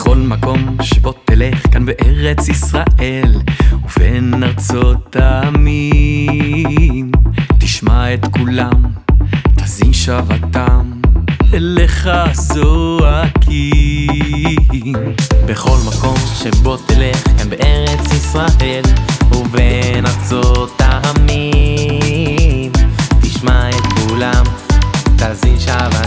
בכל מקום שבו תלך כאן בארץ ישראל ובין ארצות העמים. תשמע את כולם, תזין שבתם אליך זועקים. בכל מקום שבו תלך כאן בארץ ישראל ובין ארצות העמים. תשמע את כולם, תזין שבתם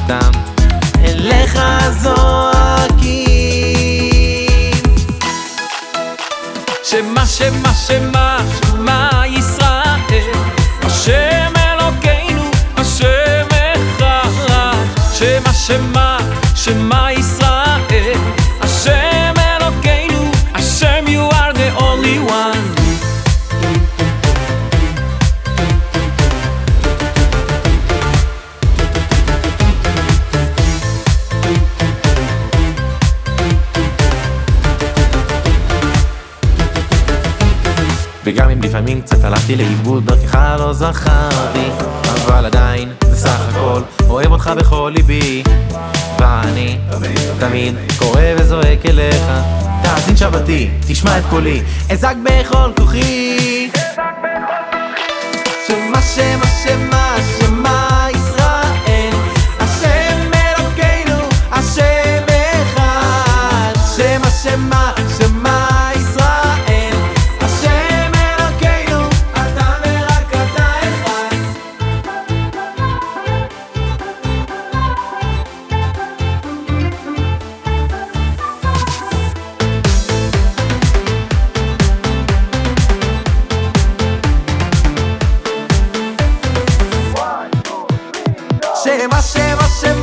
שמה שמה שמה שמה ישראל. השם אלוקינו השם אחד. שמה שמה שמה ישראל וגם אם לפעמים קצת הלכתי לאיבוד דרכך לא זכרתי אבל עדיין בסך הכל אוהב אותך בכל ליבי. ואני תמיד קורא וזועק אליך. תאזין שבתי, תשמע את קולי. אזעק בכל כוחי. שמה שמה שמה שמה שמה